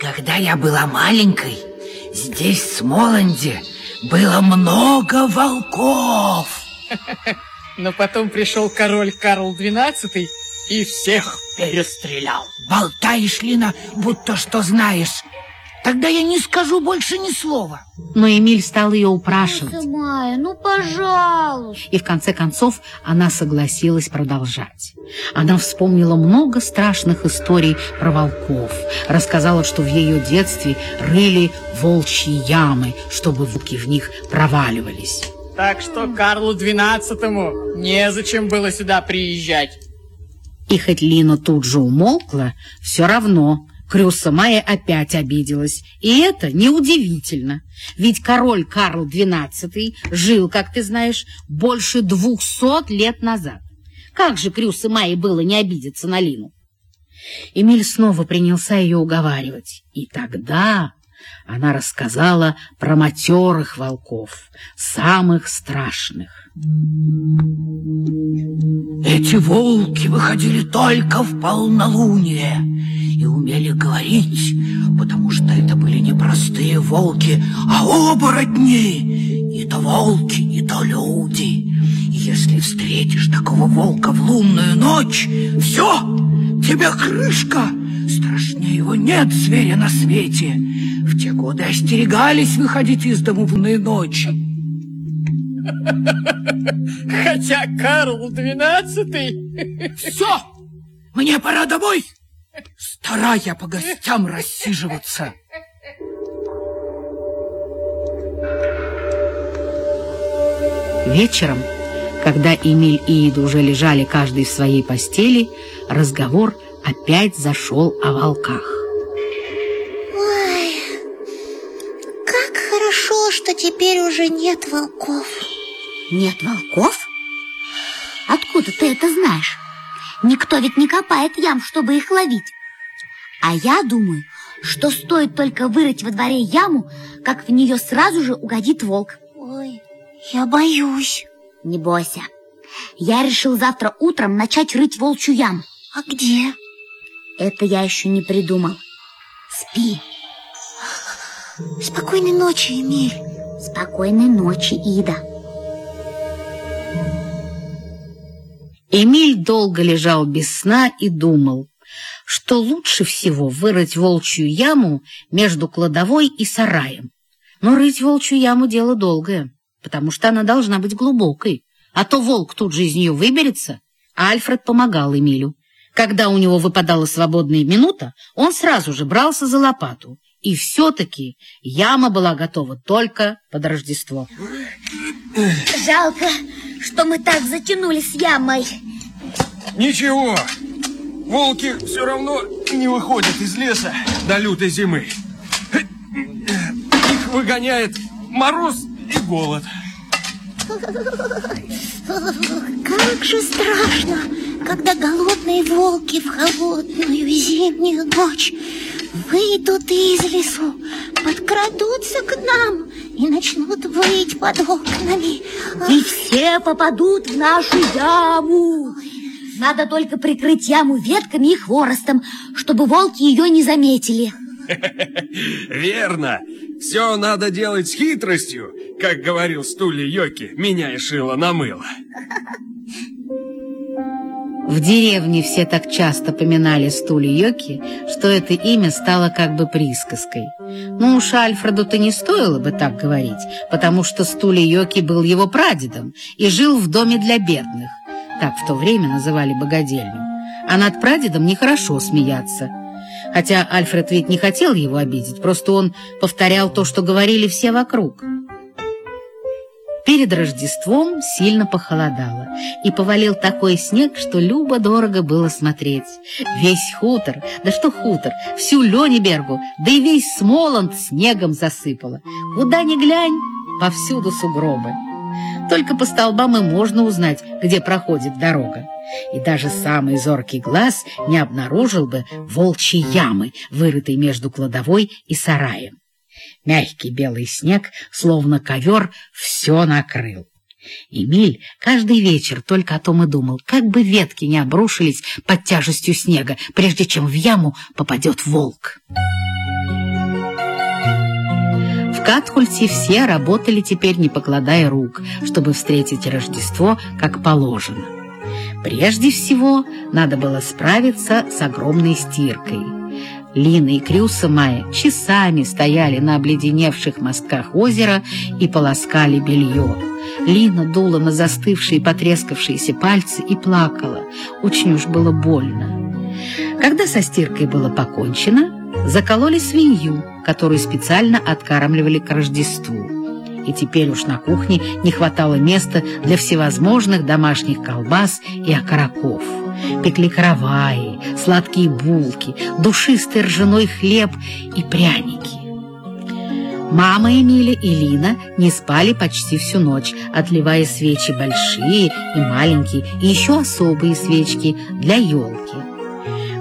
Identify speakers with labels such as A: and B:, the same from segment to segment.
A: Когда я была маленькой, здесь, в Смоланде, было много волков.
B: Но потом пришел король Карл XII и всех перестрелял.
A: Болтаешь, Лина, будто что знаешь. Тогда я не скажу больше ни слова.
C: Но Эмиль стал ее упрашивать.
D: Майя, ну пожалуйста.
C: И в конце концов она согласилась продолжать. Она вспомнила много страшных историй про волков. Рассказала, что в ее детстве рыли волчьи ямы, чтобы волки в них проваливались.
B: Так что Карлу XII незачем было сюда приезжать.
C: И хоть Лина тут же умолкла, все равно Крюса Майя опять обиделась. И это неудивительно, ведь король Карл XII жил, как ты знаешь, больше двухсот лет назад. Как же Крюса Майе было не обидеться на Лину? Эмиль снова принялся ее уговаривать. И тогда она рассказала про матерых волков, самых страшных.
A: Эти волки выходили только в полнолуние и умели говорить, потому что это были не простые волки, а оборотни, не то волки, не то люди. И если встретишь такого волка в лунную ночь, все, тебе крышка, страшнее его нет зверя на свете. В те годы остерегались выходить из дому в лунные ночи.
B: Хотя Карл XII...
A: Все, мне пора домой. Стара я по гостям рассиживаться.
C: Вечером, когда Эмиль и Ида уже лежали каждый в своей постели, разговор опять зашел о волках.
D: Ой, как хорошо, что теперь уже нет волков.
E: Нет волков? Откуда ты это знаешь? Никто ведь не копает ям, чтобы их ловить. А я думаю, что стоит только вырыть во дворе яму, как в нее сразу же угодит волк.
D: Ой, я боюсь.
E: Не бойся. Я решил завтра утром начать рыть волчью яму.
D: А где?
E: Это я еще не придумал. Спи.
D: Спокойной ночи, Эмиль.
E: Спокойной ночи, Ида.
C: Эмиль долго лежал без сна и думал, что лучше всего вырыть волчью яму между кладовой и сараем. Но рыть волчью яму дело долгое, потому что она должна быть глубокой, а то волк тут же из нее выберется. Альфред помогал Эмилю. Когда у него выпадала свободная минута, он сразу же брался за лопату. И все-таки яма была готова только под Рождество.
E: Жалко, что мы так затянули с ямой.
F: Ничего, волки все равно не выходят из леса до лютой зимы. Их выгоняет мороз и голод.
D: Как же страшно, когда голодные волки в холодную зимнюю ночь выйдут из лесу, подкрадутся к нам и начнут выть под окнами.
E: И все попадут в нашу яму. Надо только прикрыть яму ветками и хворостом, чтобы волки ее не заметили.
F: Верно. Все надо делать с хитростью, как говорил Стули Йоки, меня и шило на мыло.
C: В деревне все так часто поминали Стули Йоки, что это имя стало как бы присказкой. Но уж Альфреду-то не стоило бы так говорить, потому что Стули Йоки был его прадедом и жил в доме для бедных. Так в то время называли богадельню. А над прадедом нехорошо смеяться. Хотя Альфред ведь не хотел его обидеть, просто он повторял то, что говорили все вокруг. Перед Рождеством сильно похолодало, и повалил такой снег, что любо-дорого было смотреть. Весь хутор, да что хутор, всю Лёнибергу, да и весь Смоланд снегом засыпало. Куда ни глянь, повсюду сугробы. Только по столбам и можно узнать, где проходит дорога. И даже самый зоркий глаз не обнаружил бы волчьей ямы, вырытой между кладовой и сараем. Мягкий белый снег, словно ковер, все накрыл. Эмиль каждый вечер только о том и думал, как бы ветки не обрушились под тяжестью снега, прежде чем в яму попадет волк. You. Катхульте все работали теперь, не покладая рук, чтобы встретить Рождество как положено. Прежде всего, надо было справиться с огромной стиркой. Лина и Крюса Майя часами стояли на обледеневших мостках озера и полоскали белье. Лина дула на застывшие потрескавшиеся пальцы и плакала. Очень уж было больно. Когда со стиркой было покончено, закололи свинью, которую специально откармливали к Рождеству. И теперь уж на кухне не хватало места для всевозможных домашних колбас и окороков. Пекли караваи, сладкие булки, душистый ржаной хлеб и пряники. Мама Эмиля и Лина не спали почти всю ночь, отливая свечи большие и маленькие, и еще особые свечки для елки.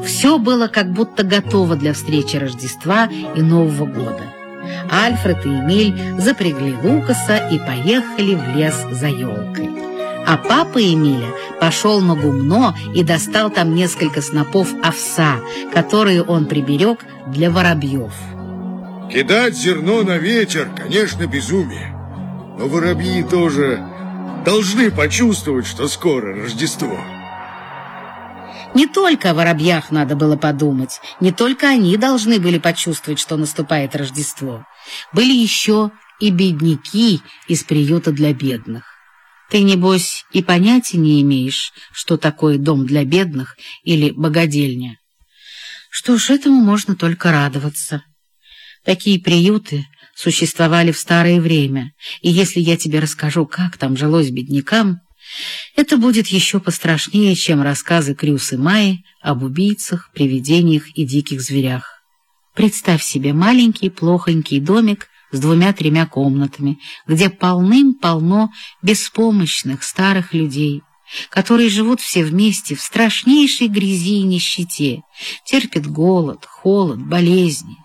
C: Все было как будто готово для встречи Рождества и Нового года. Альфред и Эмиль запрягли Лукаса и поехали в лес за елкой. А папа Эмиля пошел на гумно и достал там несколько снопов овса, которые он приберег для воробьев.
G: Кидать зерно на ветер, конечно, безумие. Но воробьи тоже должны почувствовать, что скоро Рождество.
C: Не только о воробьях надо было подумать, не только они должны были почувствовать, что наступает Рождество. Были еще и бедняки из приюта для бедных. Ты, небось, и понятия не имеешь, что такое дом для бедных или богадельня. Что ж, этому можно только радоваться. Такие приюты существовали в старое время, и если я тебе расскажу, как там жилось беднякам, это будет еще пострашнее, чем рассказы Крюсы Майи об убийцах, привидениях и диких зверях. Представь себе маленький плохонький домик с двумя-тремя комнатами, где полным-полно беспомощных старых людей, которые живут все вместе в страшнейшей грязи и нищете, терпят голод, холод, болезни.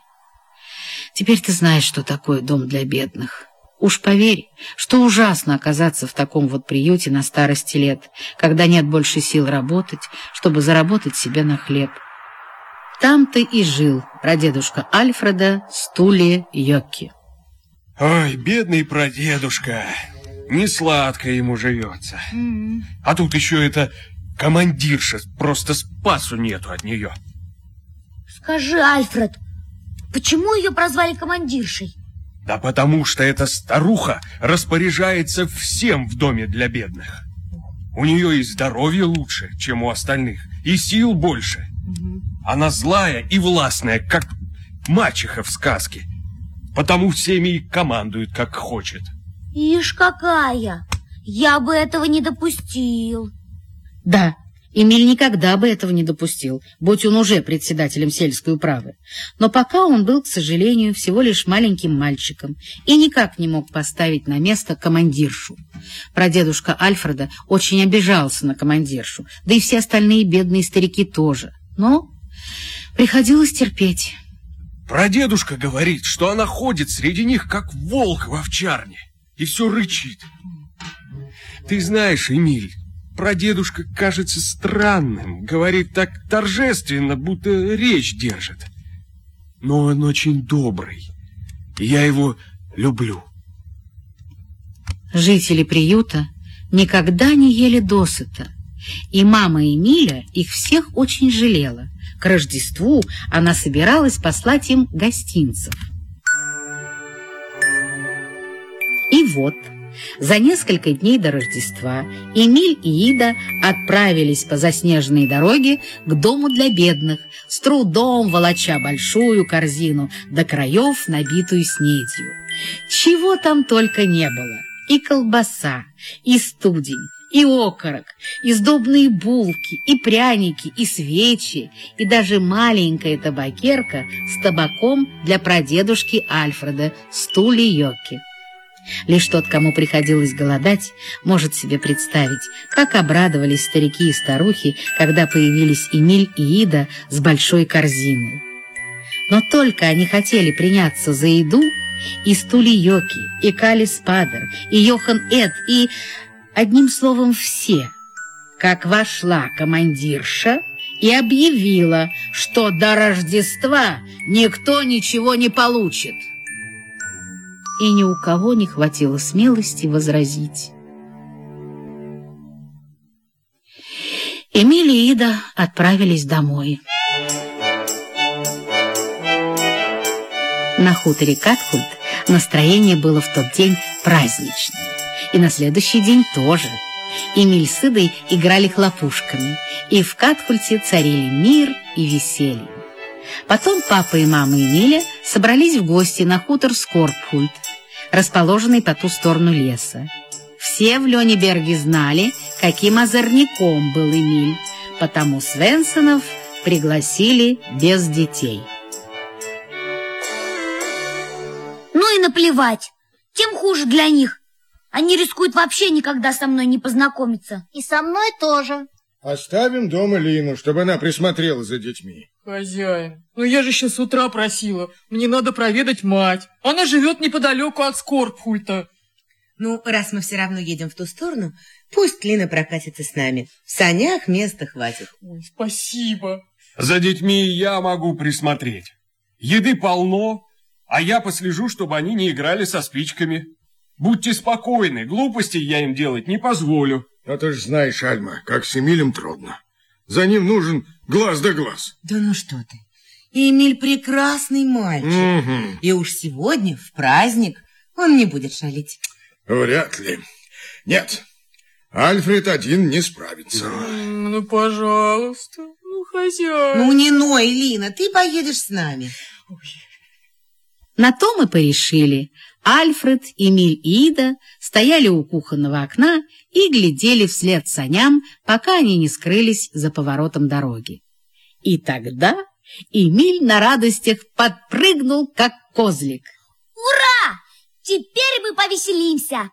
C: Теперь ты знаешь, что такое дом для бедных. Уж поверь, что ужасно оказаться в таком вот приюте на старости лет, когда нет больше сил работать, чтобы заработать себе на хлеб. Там ты и жил прадедушка Альфреда Стуле Йокки.
F: Ой, бедный прадедушка, не сладко ему живется. Mm -hmm. А тут еще эта командирша, просто спасу нету от нее.
E: Скажи, Альфред, почему ее прозвали командиршей?
F: Да потому что эта старуха распоряжается всем в доме для бедных. У нее и здоровье лучше, чем у остальных, и сил больше. Она злая и властная, как мачеха в сказке. Потому всеми и командует, как хочет.
E: Ишь какая! Я бы этого не допустил.
C: Да, Эмиль никогда бы этого не допустил, будь он уже председателем сельской управы. Но пока он был, к сожалению, всего лишь маленьким мальчиком и никак не мог поставить на место командиршу. Прадедушка Альфреда очень обижался на командиршу, да и все остальные бедные старики тоже. Но приходилось терпеть.
F: Прадедушка говорит, что она ходит среди них, как волк в овчарне, и все рычит. Ты знаешь, Эмиль, Прадедушка кажется странным, говорит так торжественно, будто речь держит. Но он очень добрый, и я его люблю.
C: Жители приюта никогда не ели досыта, и мама Эмиля их всех очень жалела. К Рождеству она собиралась послать им гостинцев. И вот... За несколько дней до Рождества Эмиль и Ида отправились по заснеженной дороге к дому для бедных, с трудом волоча большую корзину до краев, набитую снедью. Чего там только не было. И колбаса, и студень, и окорок, и сдобные булки, и пряники, и свечи, и даже маленькая табакерка с табаком для прадедушки Альфреда, стули Йоки. Лишь тот, кому приходилось голодать, может себе представить, как обрадовались старики и старухи, когда появились Эмиль и Ида с большой корзиной. Но только они хотели приняться за еду, и Стули Йоки, и Кали Спадер, и Йохан Эд, и, одним словом, все, как вошла командирша и объявила, что до Рождества никто ничего не получит. и ни у кого не хватило смелости возразить. Эмиль и Ида отправились домой. На хуторе Катхульт настроение было в тот день праздничное. И на следующий день тоже. Эмиль с Идой играли хлопушками, и в Катхульте царили мир и веселье. Потом папа и мама Эмиля собрались в гости на хутор Скорпхульт, расположенный по ту сторону леса. Все в Лёнеберге знали, каким озорником был Эмиль, потому Свенсонов пригласили без детей.
E: Ну и наплевать, тем хуже для них. Они рискуют вообще никогда со мной не познакомиться.
D: И со мной тоже.
G: Оставим дома Лину, чтобы она присмотрела за детьми.
B: Хозяин, ну я же еще с утра просила. Мне надо проведать мать. Она живет неподалеку от Скорпхульта.
H: Ну, раз мы все равно едем в ту сторону, пусть Лина прокатится с нами. В санях места хватит.
B: Ой, спасибо.
F: За детьми я могу присмотреть. Еды полно, а я послежу, чтобы они не играли со спичками. Будьте спокойны, глупостей я им делать не позволю.
G: А ты ж знаешь, Альма, как с Эмилем трудно. За ним нужен глаз да глаз.
H: Да ну что ты. Эмиль прекрасный мальчик.
G: Угу.
H: И уж сегодня, в праздник, он не будет шалить.
G: Вряд ли. Нет, Альфред один не справится.
B: Ну, пожалуйста, ну, хозяин.
H: Ну, не ной, Лина, ты поедешь с нами.
C: На то мы порешили. Альфред, Эмиль и Ида стояли у кухонного окна и глядели вслед саням, пока они не скрылись за поворотом дороги. И тогда Эмиль на радостях подпрыгнул, как козлик.
E: Ура! Теперь мы повеселимся.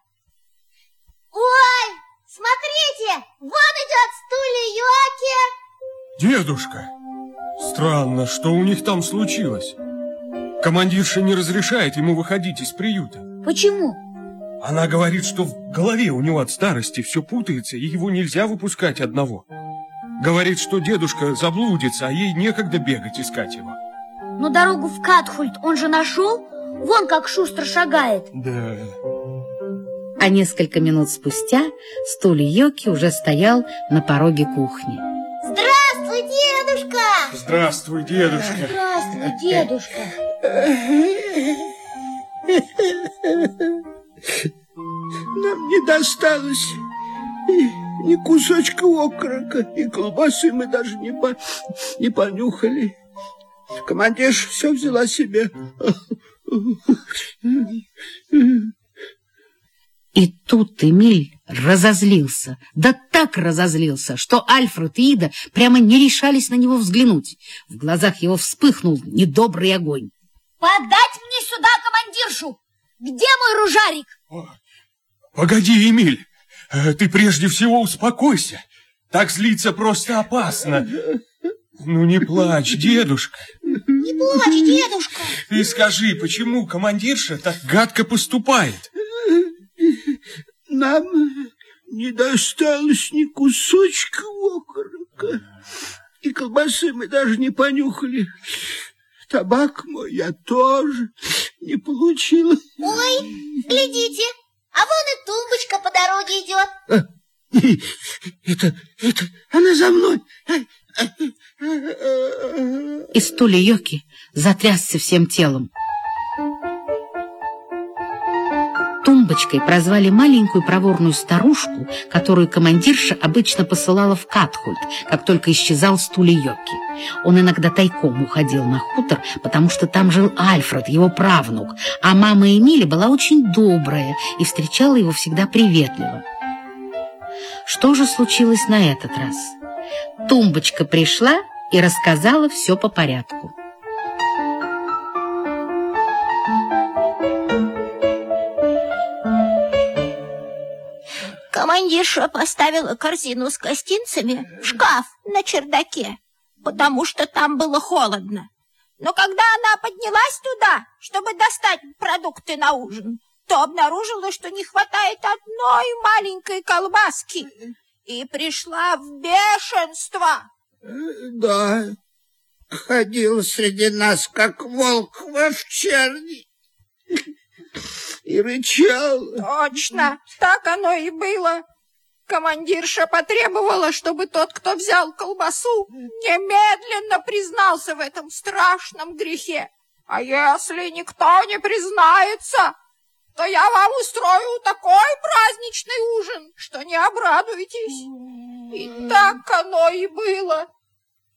D: Ой, смотрите, вон идет стулья Йоки.
F: Дедушка, странно, что у них там случилось. Командирша не разрешает ему выходить из приюта.
E: Почему?
F: Она говорит, что в голове у него от старости все путается, и его нельзя выпускать одного. Говорит, что дедушка заблудится, а ей некогда бегать искать его.
E: Но дорогу в Катхульт он же нашел. Вон как шустро шагает.
F: Да.
C: А несколько минут спустя стуль Йоки уже стоял на пороге кухни.
D: Здравствуй, дедушка!
F: Здравствуй, дедушка.
E: Здравствуй, дедушка.
A: Нам не досталось ни кусочка окорока, и колбасы мы даже не, по, не понюхали. Командирша все взяла себе.
C: И тут Эмиль разозлился, да так разозлился, что Альфред и Ида прямо не решались на него взглянуть. В глазах его вспыхнул недобрый огонь.
E: Подать мне сюда командиршу! Где мой ружарик?
F: Погоди, Эмиль, э, ты прежде всего успокойся. Так злиться просто опасно. Ну не плачь, дедушка.
D: Не плачь, дедушка.
F: Ты скажи, почему командирша так гадко поступает?
A: Нам не досталось ни кусочка окорока, и колбасы мы даже не понюхали. Табак мой я тоже не получила.
D: Ой, глядите, а вон и тумбочка по дороге идет.
A: Это, это, она за мной.
C: И стулья Йоки затрясся всем телом. Тумбочкой прозвали маленькую проворную старушку, которую командирша обычно посылала в Катхульт, как только исчезал стулья Йоки. Он иногда тайком уходил на хутор, потому что там жил Альфред, его правнук, а мама Эмили была очень добрая и встречала его всегда приветливо. Что же случилось на этот раз? Тумбочка пришла и рассказала все по порядку.
D: Командирша поставила корзину с гостинцами в шкаф на чердаке, потому что там было холодно. Но когда она поднялась туда, чтобы достать продукты на ужин, то обнаружила, что не хватает одной маленькой колбаски и пришла в бешенство.
A: Да, ходил среди нас, как волк в овчарне. И рычал.
I: Точно, так оно и было. Командирша потребовала, чтобы тот, кто взял колбасу, немедленно признался в этом страшном грехе. А если никто не признается, то я вам устрою такой праздничный ужин, что не обрадуетесь. И так оно и было,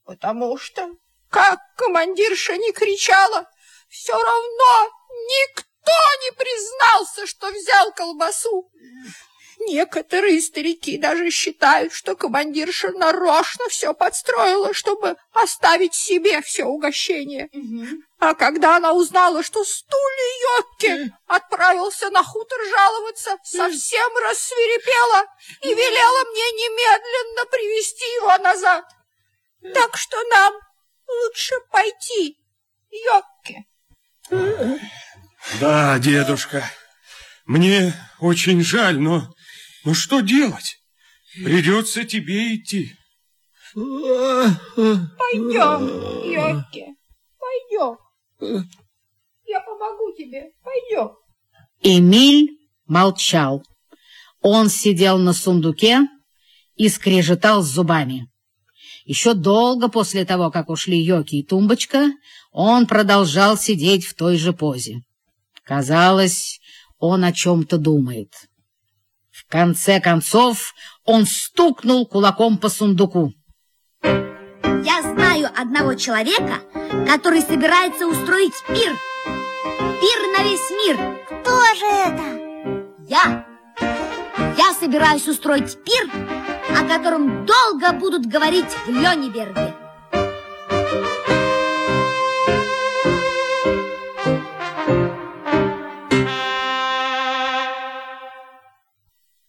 I: потому что, как командирша не кричала, все равно никто не признался, что взял колбасу. Некоторые старики даже считают, что командирша нарочно все подстроила, чтобы оставить себе все угощение. А когда она узнала, что стулья Йокки отправился на хутор жаловаться, совсем рассверепела и велела мне немедленно привести его назад. Так что нам лучше пойти, Йокки.
F: Да, дедушка, мне очень жаль, но ну что делать? Придется тебе идти.
I: Пойдем, Йокки, пойдем. Я помогу тебе, пойдем.
C: Эмиль молчал. Он сидел на сундуке и скрежетал зубами. Еще долго после того, как ушли Йоки и Тумбочка, он продолжал сидеть в той же позе. Казалось, он о чем-то думает. В конце концов он стукнул кулаком по сундуку.
E: Я знаю одного человека, который собирается устроить пир. Пир на весь мир.
D: Кто же это?
E: Я. Я собираюсь устроить пир, о котором долго будут говорить в Лёнеберге.